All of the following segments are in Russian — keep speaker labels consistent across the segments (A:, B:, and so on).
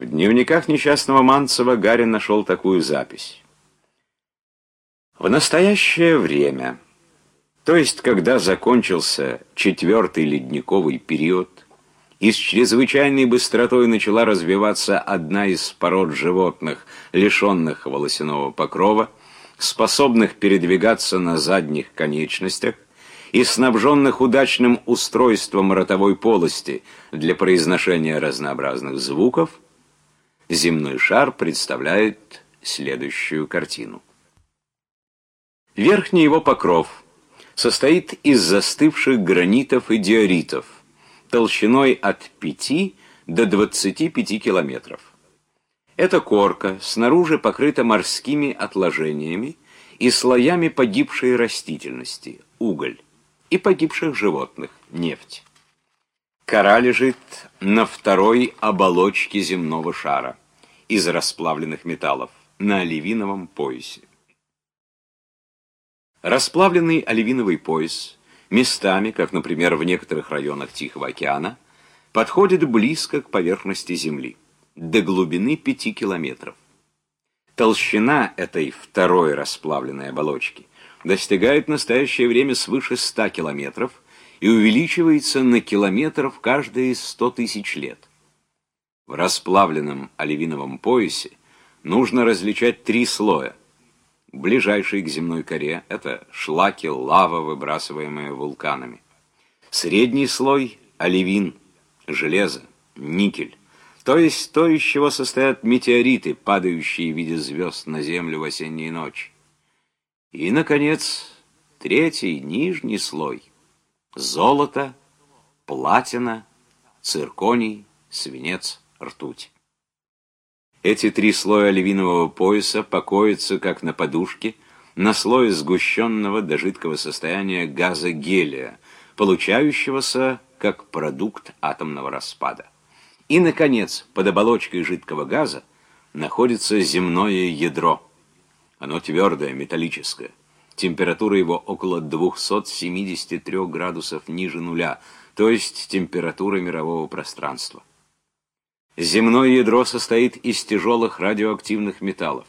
A: В дневниках несчастного Манцева Гарин нашел такую запись. В настоящее время, то есть когда закончился четвертый ледниковый период, и с чрезвычайной быстротой начала развиваться одна из пород животных, лишенных волосяного покрова, способных передвигаться на задних конечностях и снабженных удачным устройством ротовой полости для произношения разнообразных звуков, земной шар представляет следующую картину. Верхний его покров состоит из застывших гранитов и диоритов толщиной от 5 до 25 километров. Эта корка снаружи покрыта морскими отложениями и слоями погибшей растительности, уголь, и погибших животных, нефть. Кора лежит на второй оболочке земного шара из расплавленных металлов, на оливиновом поясе. Расплавленный оливиновый пояс местами, как, например, в некоторых районах Тихого океана, подходит близко к поверхности Земли, до глубины 5 километров. Толщина этой второй расплавленной оболочки достигает в настоящее время свыше 100 километров и увеличивается на километр в каждые 100 тысяч лет. В расплавленном оливиновом поясе нужно различать три слоя ближайший к земной коре — это шлаки, лава, выбрасываемая вулканами. Средний слой — оливин, железо, никель, то есть то, из чего состоят метеориты, падающие в виде звезд на Землю в осенние ночи. И, наконец, третий, нижний слой — золото, платина, цирконий, свинец, ртуть. Эти три слоя оливинового пояса покоятся, как на подушке, на слое сгущенного до жидкого состояния газа гелия, получающегося как продукт атомного распада. И, наконец, под оболочкой жидкого газа находится земное ядро. Оно твердое, металлическое. Температура его около 273 градусов ниже нуля, то есть температура мирового пространства. Земное ядро состоит из тяжелых радиоактивных металлов.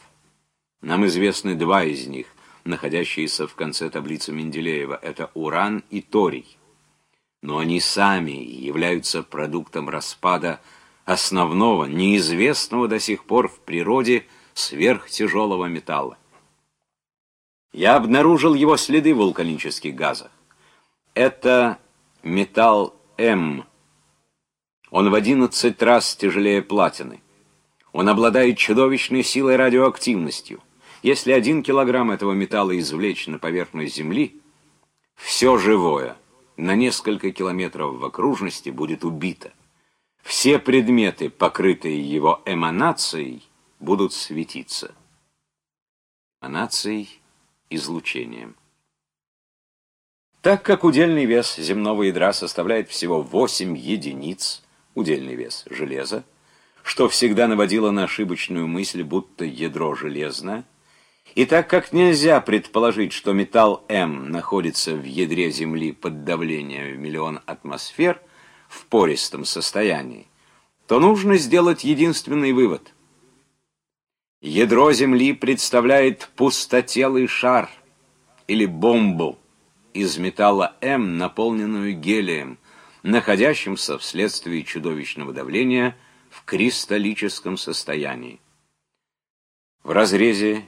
A: Нам известны два из них, находящиеся в конце таблицы Менделеева. Это уран и торий. Но они сами являются продуктом распада основного, неизвестного до сих пор в природе сверхтяжелого металла. Я обнаружил его следы в вулканических газах. Это металл М, он в 11 раз тяжелее платины. Он обладает чудовищной силой радиоактивностью. Если один килограмм этого металла извлечь на поверхность Земли, все живое на несколько километров в окружности будет убито. Все предметы, покрытые его эманацией, будут светиться. Эманацией – излучением. Так как удельный вес земного ядра составляет всего 8 единиц, удельный вес железа, что всегда наводило на ошибочную мысль, будто ядро железное. И так как нельзя предположить, что металл М находится в ядре Земли под давлением в миллион атмосфер в пористом состоянии, то нужно сделать единственный вывод. Ядро Земли представляет пустотелый шар или бомбу из металла М, наполненную гелием, находящимся вследствие чудовищного давления в кристаллическом состоянии. В разрезе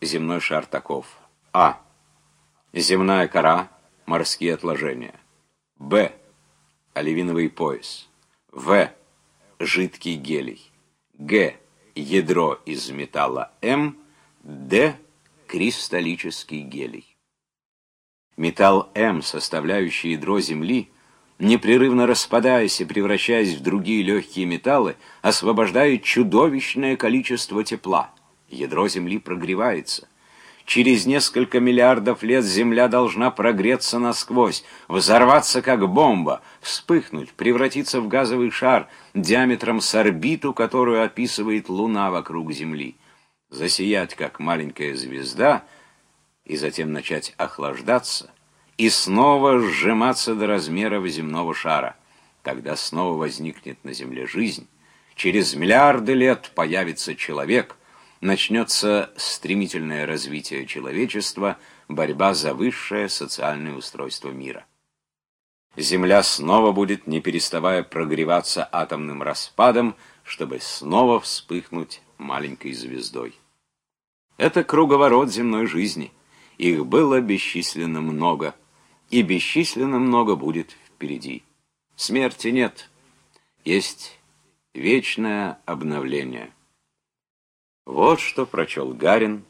A: земной шар таков. А. Земная кора, морские отложения. Б. Оливиновый пояс. В. Жидкий гелий. Г. Ядро из металла М. Д. Кристаллический гелий. Металл М, составляющий ядро Земли, непрерывно распадаясь и превращаясь в другие легкие металлы, освобождает чудовищное количество тепла. Ядро Земли прогревается. Через несколько миллиардов лет Земля должна прогреться насквозь, взорваться как бомба, вспыхнуть, превратиться в газовый шар диаметром с орбиту, которую описывает Луна вокруг Земли, засиять как маленькая звезда и затем начать охлаждаться — и снова сжиматься до размеров земного шара. Когда снова возникнет на Земле жизнь, через миллиарды лет появится человек, начнется стремительное развитие человечества, борьба за высшее социальное устройство мира. Земля снова будет, не переставая прогреваться атомным распадом, чтобы снова вспыхнуть маленькой звездой. Это круговорот земной жизни. Их было бесчисленно много, и бесчисленно много будет впереди. Смерти нет, есть вечное обновление. Вот что прочел Гарин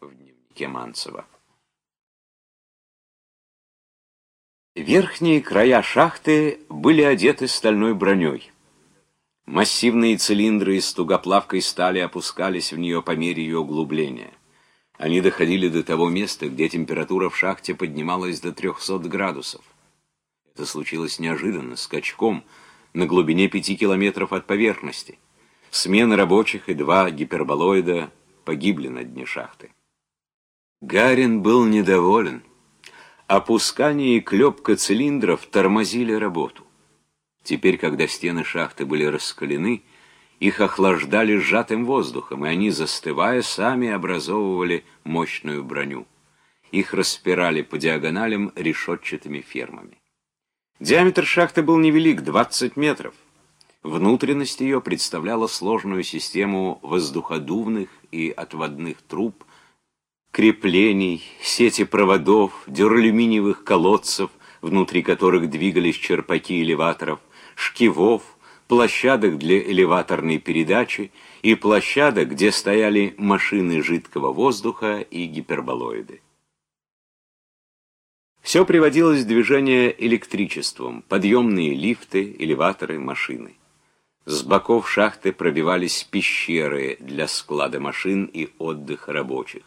A: в дневнике Манцева. Верхние края шахты были одеты стальной броней. Массивные цилиндры из тугоплавкой стали опускались в нее по мере ее углубления. Они доходили до того места, где температура в шахте поднималась до 300 градусов. Это случилось неожиданно, скачком, на глубине пяти километров от поверхности. Смена рабочих и два гиперболоида погибли на дне шахты. Гарин был недоволен. Опускание и клепка цилиндров тормозили работу. Теперь, когда стены шахты были раскалены, их охлаждали сжатым воздухом, и они, застывая, сами образовывали мощную броню. Их распирали по диагоналям решетчатыми фермами. Диаметр шахты был невелик, 20 метров. Внутренность ее представляла сложную систему воздуходувных и отводных труб, креплений, сети проводов, дюралюминиевых колодцев, внутри которых двигались черпаки элеваторов, шкивов, площадок для элеваторной передачи и площадок, где стояли машины жидкого воздуха и гиперболоиды. Все приводилось в движение электричеством, подъемные лифты, элеваторы, машины. С боков шахты пробивались пещеры для склада машин и отдыха рабочих.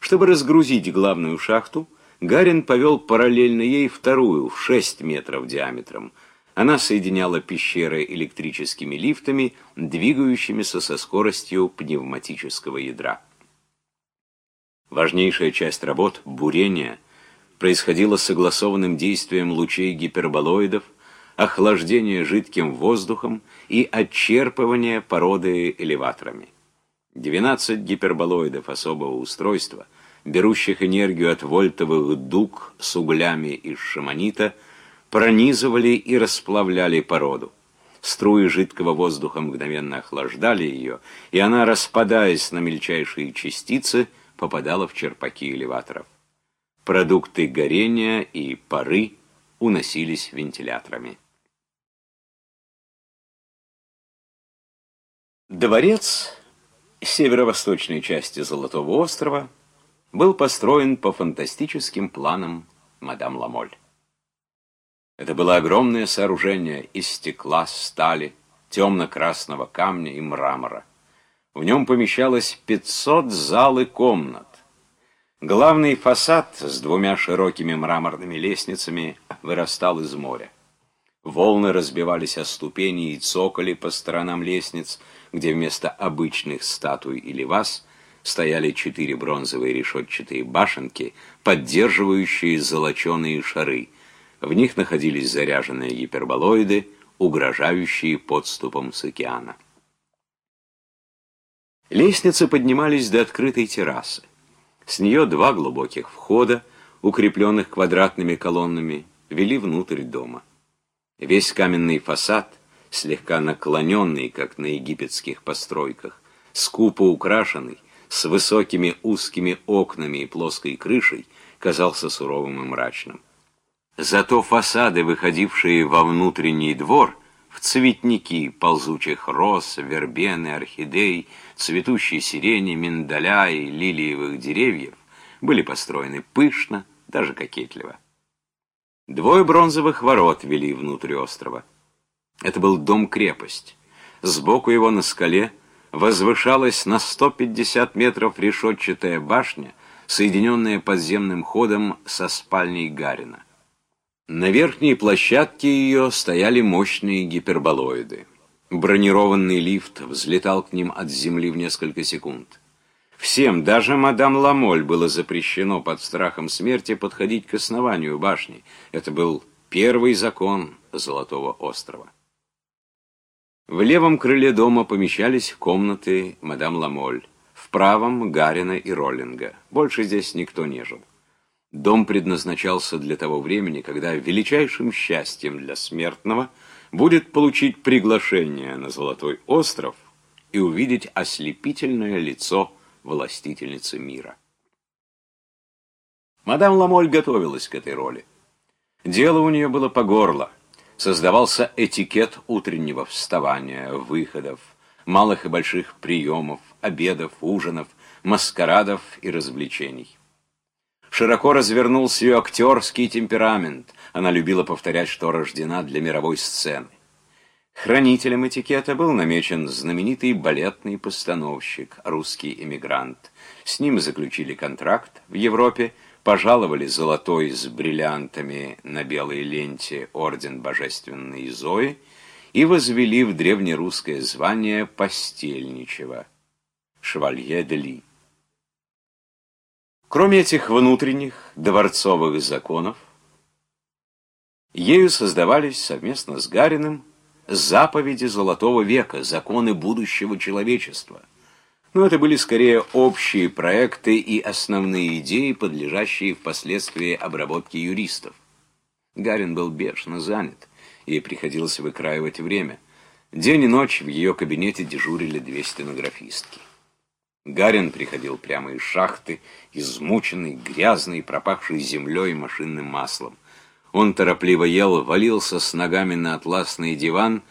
A: Чтобы разгрузить главную шахту, Гарин повел параллельно ей вторую, в 6 метров диаметром. Она соединяла пещеры электрическими лифтами, двигающимися со скоростью пневматического ядра. Важнейшая часть работ, бурение, происходила согласованным действием лучей гиперболоидов, охлаждения жидким воздухом и отчерпывания породы элеваторами. 12 гиперболоидов особого устройства, берущих энергию от вольтовых дуг с углями из шаманита, пронизывали и расплавляли породу. Струи жидкого воздуха мгновенно охлаждали ее, и она, распадаясь на мельчайшие частицы, попадала в черпаки элеваторов. Продукты горения и пары уносились вентиляторами. Дворец северо-восточной части Золотого острова был построен по фантастическим планам мадам Ламоль. Это было огромное сооружение из стекла, стали, темно-красного камня и мрамора. В нем помещалось 500 зал и комнат. Главный фасад с двумя широкими мраморными лестницами вырастал из моря. Волны разбивались о ступени и цоколи по сторонам лестниц, где вместо обычных статуй или ваз стояли четыре бронзовые решетчатые башенки, поддерживающие золоченые шары. В них находились заряженные гиперболоиды, угрожающие подступом с океана. Лестницы поднимались до открытой террасы. С нее два глубоких входа, укрепленных квадратными колоннами, вели внутрь дома. Весь каменный фасад — слегка наклоненный, как на египетских постройках, скупо украшенный, с высокими узкими окнами и плоской крышей, казался суровым и мрачным. Зато фасады, выходившие во внутренний двор, в цветники ползучих роз, вербены, орхидей, цветущей сирени, миндаля и лилиевых деревьев, были построены пышно, даже кокетливо. Двое бронзовых ворот вели внутрь острова. Это был дом-крепость. Сбоку его на скале возвышалась на 150 метров решетчатая башня, соединенная подземным ходом со спальней Гарина. На верхней площадке ее стояли мощные гиперболоиды. Бронированный лифт взлетал к ним от земли в несколько секунд. Всем, даже мадам Ламоль, было запрещено под страхом смерти подходить к основанию башни. Это был первый закон Золотого острова. В левом крыле дома помещались комнаты мадам Ламоль, в правом — Гарина и Роллинга. Больше здесь никто не жил. Дом предназначался для того времени, когда величайшим счастьем для смертного будет получить приглашение на Золотой остров и увидеть ослепительное лицо властительницы мира. Мадам Ламоль готовилась к этой роли. Дело у нее было по горло. Создавался этикет утреннего вставания, выходов, малых и больших приемов, обедов, ужинов, маскарадов и развлечений. Широко развернулся ее актерский темперамент. Она любила повторять, что рождена для мировой сцены. Хранителем этикета был намечен знаменитый балетный постановщик, русский эмигрант. С ним заключили контракт в Европе, пожаловали золотой с бриллиантами на белой ленте орден Божественной Зои и возвели в древнерусское звание постельничего – швалье де Ли. Кроме этих внутренних дворцовых законов, ею создавались совместно с Гариным заповеди Золотого века, законы будущего человечества. Но это были скорее общие проекты и основные идеи, подлежащие впоследствии обработке юристов. Гарин был бешено занят, и приходилось выкраивать время. День и ночь в ее кабинете дежурили две стенографистки. Гарин приходил прямо из шахты, измученный, грязный, пропахший землей и машинным маслом. Он торопливо ел, валился с ногами на атласный диван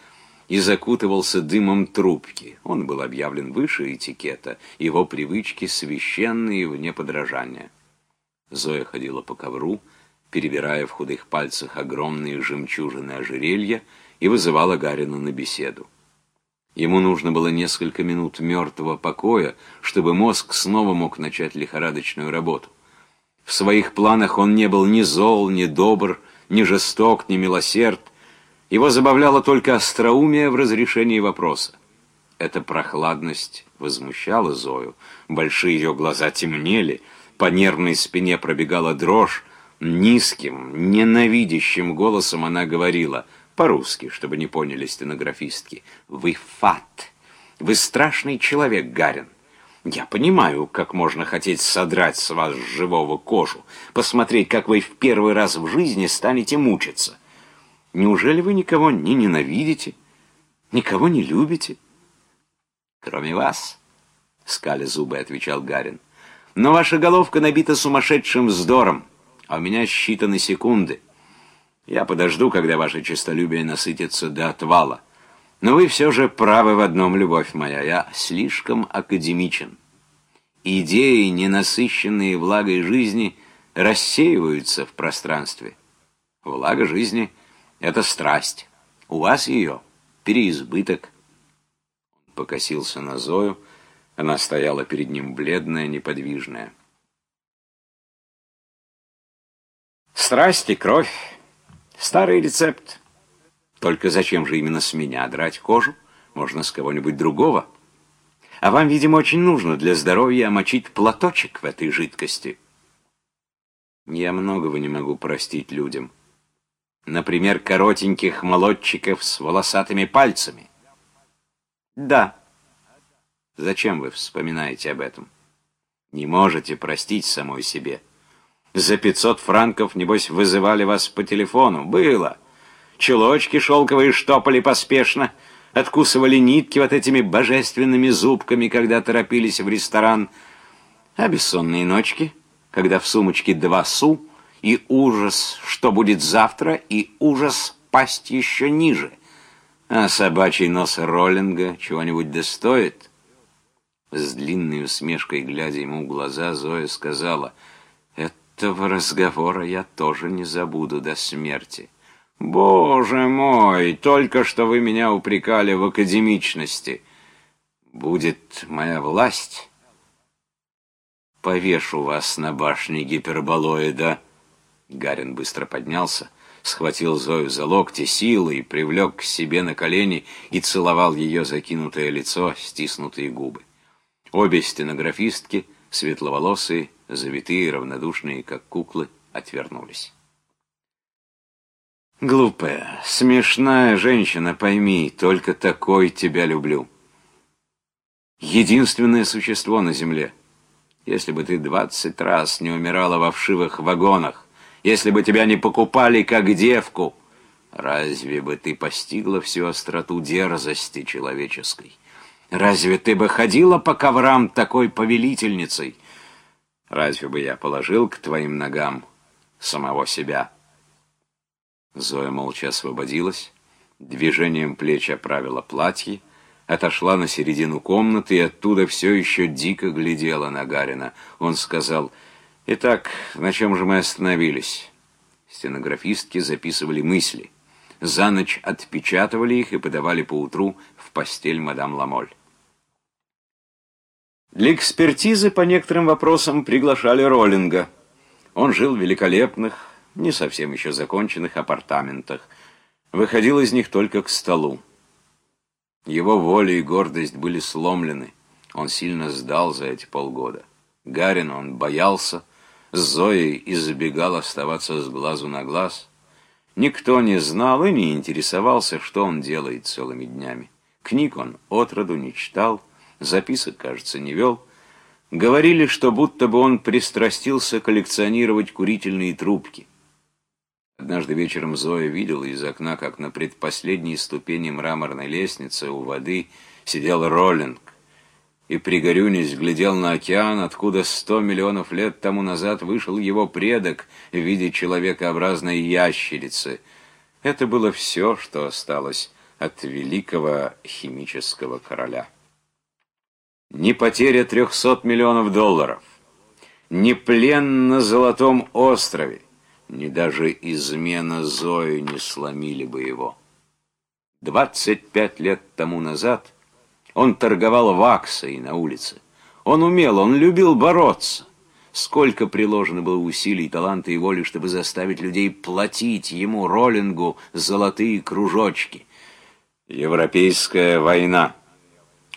A: и закутывался дымом трубки. Он был объявлен выше этикета, его привычки священные вне подражания. Зоя ходила по ковру, перебирая в худых пальцах огромные жемчужины ожерелья, и вызывала Гарина на беседу. Ему нужно было несколько минут мертвого покоя, чтобы мозг снова мог начать лихорадочную работу. В своих планах он не был ни зол, ни добр, ни жесток, ни милосерд. Его забавляло только остроумие в разрешении вопроса. Эта прохладность возмущала Зою. Большие ее глаза темнели, по нервной спине пробегала дрожь. Низким, ненавидящим голосом она говорила — по-русски, чтобы не поняли стенографистки. Вы фат. Вы страшный человек, Гарин. Я понимаю, как можно хотеть содрать с вас живого кожу, посмотреть, как вы в первый раз в жизни станете мучиться. Неужели вы никого не ненавидите, никого не любите? Кроме вас, — скаля зубы отвечал Гарин. Но ваша головка набита сумасшедшим вздором, а у меня считаны секунды. Я подожду, когда ваше честолюбие насытится до отвала. Но вы все же правы в одном, любовь моя. Я слишком академичен. Идеи, ненасыщенные влагой жизни, рассеиваются в пространстве. Влага жизни — это страсть. У вас ее переизбыток. Он покосился на Зою. Она стояла перед ним бледная, неподвижная. Страсть и кровь Старый рецепт. Только зачем же именно с меня драть кожу? Можно с кого-нибудь другого. А вам, видимо, очень нужно для здоровья омочить платочек в этой жидкости. Я многого не могу простить людям. Например, коротеньких молодчиков с волосатыми пальцами. Да. Зачем вы вспоминаете об этом? Не можете простить самой себе. За пятьсот франков, небось, вызывали вас по телефону. Было. Чулочки шелковые штопали поспешно, откусывали нитки вот этими божественными зубками, когда торопились в ресторан. А бессонные ночки, когда в сумочке два су, и ужас, что будет завтра, и ужас пасть еще ниже. А собачий нос Роллинга чего-нибудь достоит? С длинной усмешкой, глядя ему в глаза, Зоя сказала — этого разговора я тоже не забуду до смерти. Боже мой, только что вы меня упрекали в академичности. Будет моя власть, повешу вас на башне гиперболоида. Гарин быстро поднялся, схватил Зою за локти силой, привлек к себе на колени и целовал ее закинутое лицо, стиснутые губы. Обе стенографистки, светловолосые, завитые, равнодушные, как куклы, отвернулись. Глупая, смешная женщина, пойми, только такой тебя люблю. Единственное существо на земле. Если бы ты двадцать раз не умирала во вшивых вагонах, если бы тебя не покупали как девку, разве бы ты постигла всю остроту дерзости человеческой? Разве ты бы ходила по коврам такой повелительницей? Разве бы я положил к твоим ногам самого себя?» Зоя молча освободилась, движением плеч оправила платье, отошла на середину комнаты и оттуда все еще дико глядела на Гарина. Он сказал, «Итак, на чем же мы остановились?» Стенографистки записывали мысли. За ночь отпечатывали их и подавали поутру в постель мадам Ламоль. Для экспертизы по некоторым вопросам приглашали Роллинга. Он жил в великолепных, не совсем еще законченных апартаментах. Выходил из них только к столу. Его воля и гордость были сломлены. Он сильно сдал за эти полгода. Гарин он боялся, с Зоей избегал оставаться с глазу на глаз. Никто не знал и не интересовался, что он делает целыми днями. Книг он отроду не читал, записок, кажется, не вел. Говорили, что будто бы он пристрастился коллекционировать курительные трубки. Однажды вечером Зоя видела из окна, как на предпоследней ступени мраморной лестницы у воды сидел Роллинг и, пригорюнясь, глядел на океан, откуда сто миллионов лет тому назад вышел его предок в виде человекообразной ящерицы. Это было все, что осталось от великого химического короля. Не потеря трехсот миллионов долларов, не плен на Золотом острове, ни даже измена Зои не сломили бы его. Двадцать пять лет тому назад он торговал ваксой на улице. Он умел, он любил бороться. Сколько приложено было усилий, таланта и воли, чтобы заставить людей платить ему, Роллингу, золотые кружочки. Европейская война.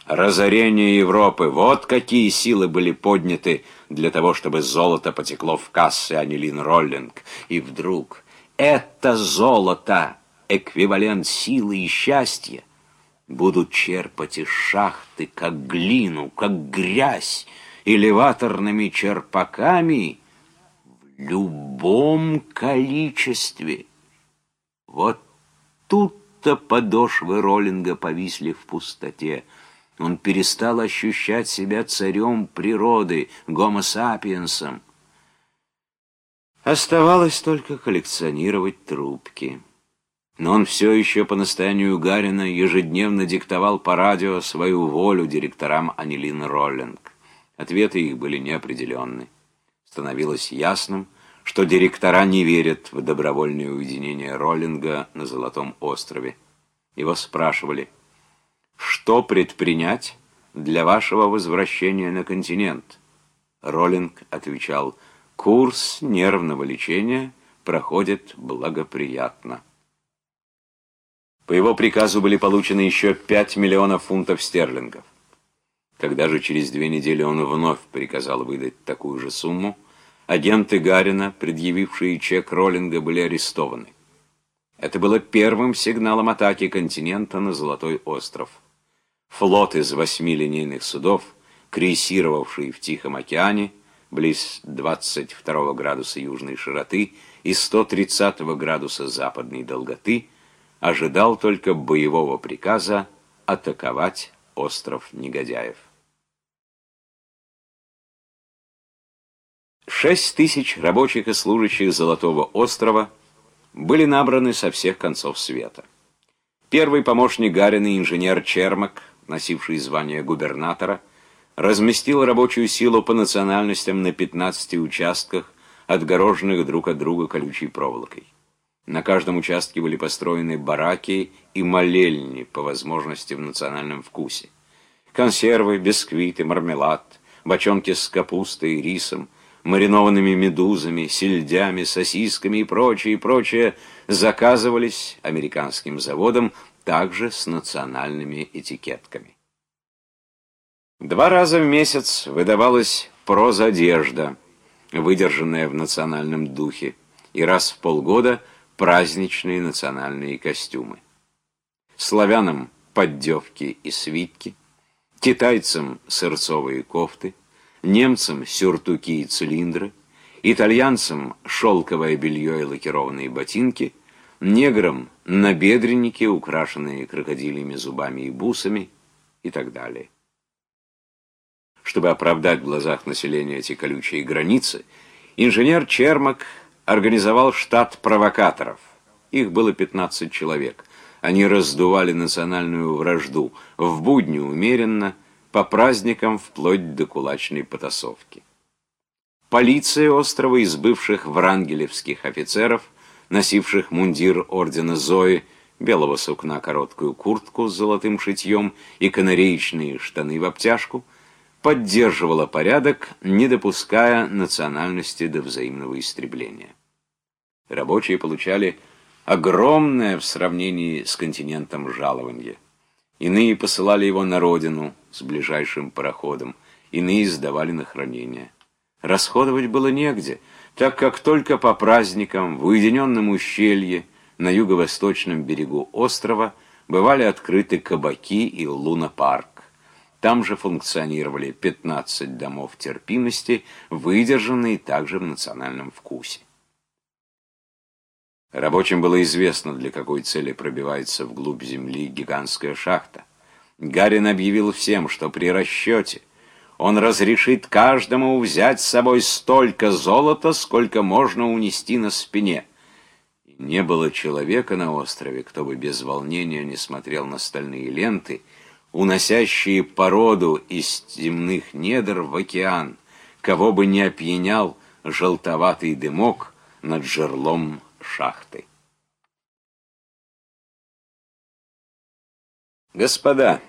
A: Разорение Европы. Вот какие силы были подняты для того, чтобы золото потекло в кассы Анилин Роллинг. И вдруг это золото, эквивалент силы и счастья, будут черпать из шахты, как глину, как грязь, элеваторными черпаками в любом количестве. Вот тут-то подошвы Роллинга повисли в пустоте. Он перестал ощущать себя царем природы, гомо-сапиенсом. Оставалось только коллекционировать трубки. Но он все еще по настоянию Гарина ежедневно диктовал по радио свою волю директорам Анилин Роллинг. Ответы их были неопределенны. Становилось ясным, что директора не верят в добровольное уединение Роллинга на Золотом острове. Его спрашивали – что предпринять для вашего возвращения на континент? Роллинг отвечал, курс нервного лечения проходит благоприятно. По его приказу были получены еще 5 миллионов фунтов стерлингов. Когда же через две недели он вновь приказал выдать такую же сумму, агенты Гарина, предъявившие чек Роллинга, были арестованы. Это было первым сигналом атаки континента на Золотой остров. Флот из восьми линейных судов, крейсировавший в Тихом океане, близ 22 градуса южной широты и 130 градуса западной долготы, ожидал только боевого приказа атаковать остров негодяев. Шесть тысяч рабочих и служащих Золотого острова были набраны со всех концов света. Первый помощник Гарина, инженер Чермак, носивший звание губернатора, разместил рабочую силу по национальностям на 15 участках, отгороженных друг от друга колючей проволокой. На каждом участке были построены бараки и молельни, по возможности в национальном вкусе. Консервы, бисквиты, мармелад, бочонки с капустой и рисом, маринованными медузами, сельдями, сосисками и прочее, и прочее заказывались американским заводом также с национальными этикетками. Два раза в месяц выдавалась прозодежда, выдержанная в национальном духе, и раз в полгода праздничные национальные костюмы. Славянам – поддевки и свитки, китайцам – сырцовые кофты, немцам – сюртуки и цилиндры, итальянцам – шелковое белье и лакированные ботинки, неграм – набедренники, украшенные крокодилями зубами и бусами и так далее. Чтобы оправдать в глазах населения эти колючие границы, инженер Чермак организовал штат провокаторов. Их было 15 человек. Они раздували национальную вражду, в будни умеренно, по праздникам вплоть до кулачной потасовки. Полиция острова из бывших врангелевских офицеров, носивших мундир ордена Зои, белого сукна короткую куртку с золотым шитьем и канареечные штаны в обтяжку – поддерживала порядок, не допуская национальности до взаимного истребления. Рабочие получали огромное в сравнении с континентом жалование. Иные посылали его на родину с ближайшим пароходом, иные сдавали на хранение. Расходовать было негде, так как только по праздникам в уединенном ущелье на юго-восточном берегу острова бывали открыты кабаки и лунопарк. Там же функционировали 15 домов терпимости, выдержанные также в национальном вкусе. Рабочим было известно, для какой цели пробивается вглубь земли гигантская шахта. Гарин объявил всем, что при расчете он разрешит каждому взять с собой столько золота, сколько можно унести на спине. Не было человека на острове, кто бы без волнения не смотрел на стальные ленты, уносящие породу из земных недр в океан, кого бы не опьянял желтоватый дымок над жерлом шахты. Господа,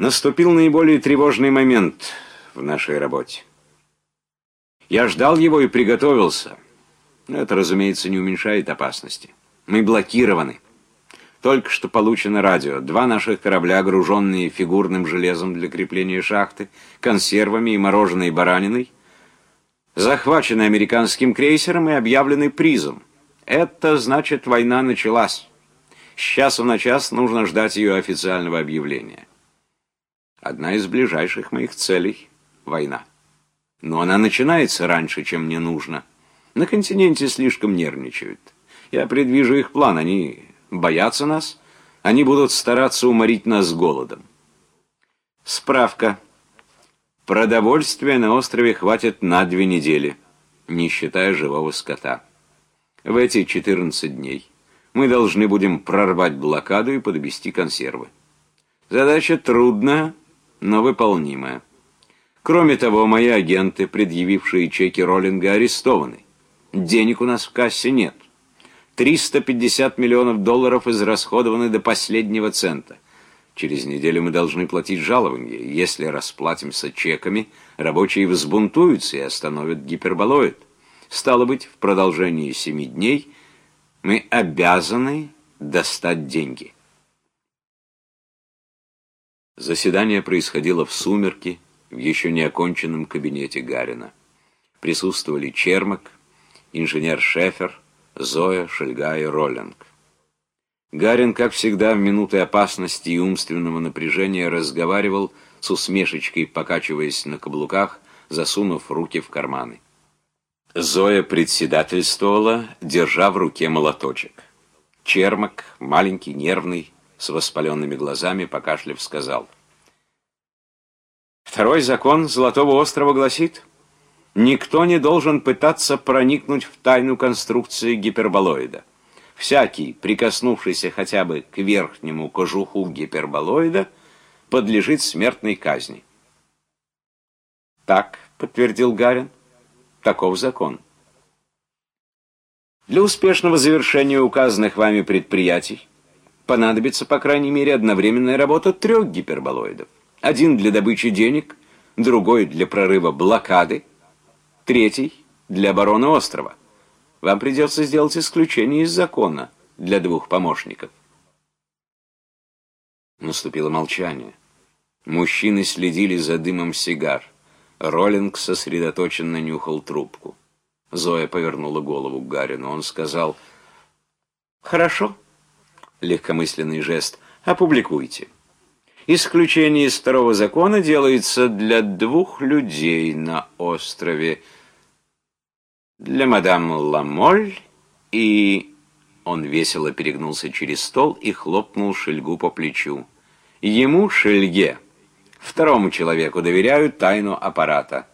A: наступил наиболее тревожный момент в нашей работе. Я ждал его и приготовился. Это, разумеется, не уменьшает опасности. Мы блокированы. Только что получено радио. Два наших корабля, груженные фигурным железом для крепления шахты, консервами и мороженой бараниной, захвачены американским крейсером и объявлены призом. Это значит, война началась. С часу на час нужно ждать ее официального объявления. Одна из ближайших моих целей — война. Но она начинается раньше, чем мне нужно. На континенте слишком нервничают. Я предвижу их план, они боятся нас, они будут стараться уморить нас голодом. Справка. Продовольствия на острове хватит на две недели, не считая живого скота. В эти 14 дней мы должны будем прорвать блокаду и подвести консервы. Задача трудная, но выполнимая. Кроме того, мои агенты, предъявившие чеки Роллинга, арестованы. Денег у нас в кассе нет. 350 миллионов долларов израсходованы до последнего цента. Через неделю мы должны платить жалования. Если расплатимся чеками, рабочие взбунтуются и остановят гиперболоид. Стало быть, в продолжении семи дней мы обязаны достать деньги. Заседание происходило в сумерки в еще не оконченном кабинете Гарина. Присутствовали Чермак, инженер Шефер, Зоя, Шельга и Роллинг. Гарин, как всегда, в минуты опасности и умственного напряжения разговаривал с усмешечкой, покачиваясь на каблуках, засунув руки в карманы. Зоя председательствовала, держа в руке молоточек. Чермак, маленький, нервный, с воспаленными глазами, покашляв, сказал. «Второй закон Золотого острова гласит, Никто не должен пытаться проникнуть в тайну конструкции гиперболоида. Всякий, прикоснувшийся хотя бы к верхнему кожуху гиперболоида, подлежит смертной казни. Так, подтвердил Гарин, таков закон. Для успешного завершения указанных вами предприятий понадобится, по крайней мере, одновременная работа трех гиперболоидов. Один для добычи денег, другой для прорыва блокады, Третий – для обороны острова. Вам придется сделать исключение из закона для двух помощников. Наступило молчание. Мужчины следили за дымом сигар. Роллинг сосредоточенно нюхал трубку. Зоя повернула голову к Гарину. Он сказал, «Хорошо». Легкомысленный жест. «Опубликуйте». Исключение из второго закона делается для двух людей на острове. Для мадам Ламоль и... Он весело перегнулся через стол и хлопнул Шельгу по плечу. Ему, Шельге, второму человеку доверяют тайну аппарата.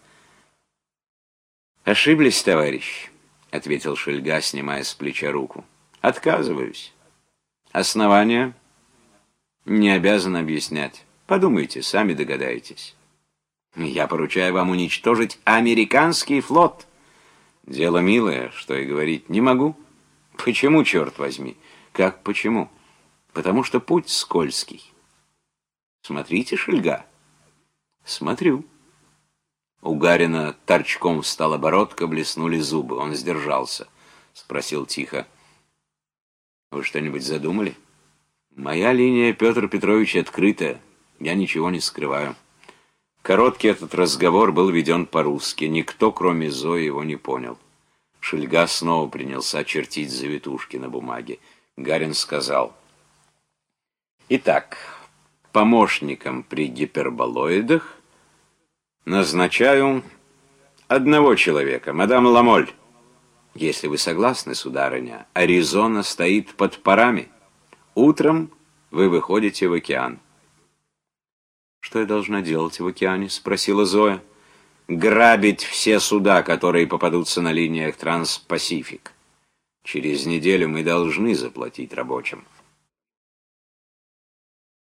A: «Ошиблись, товарищ», — ответил Шельга, снимая с плеча руку. «Отказываюсь. Основания не обязан объяснять. Подумайте, сами догадаетесь. Я поручаю вам уничтожить американский флот. Дело милое, что и говорить не могу. Почему, черт возьми? Как почему? Потому что путь скользкий. Смотрите, Шельга. Смотрю. У Гарина торчком встала бородка, блеснули зубы. Он сдержался. Спросил тихо. «Вы что-нибудь задумали?» «Моя линия, Петр Петрович, открытая. Я ничего не скрываю». Короткий этот разговор был веден по-русски. Никто, кроме Зои, его не понял. Шельга снова принялся чертить завитушки на бумаге. Гарин сказал. «Итак, помощником при гиперболоидах Назначаю одного человека, мадам Ламоль. Если вы согласны, сударыня, Аризона стоит под парами. Утром вы выходите в океан. Что я должна делать в океане? Спросила Зоя. Грабить все суда, которые попадутся на линиях Транс-Пасифик. Через неделю мы должны заплатить рабочим.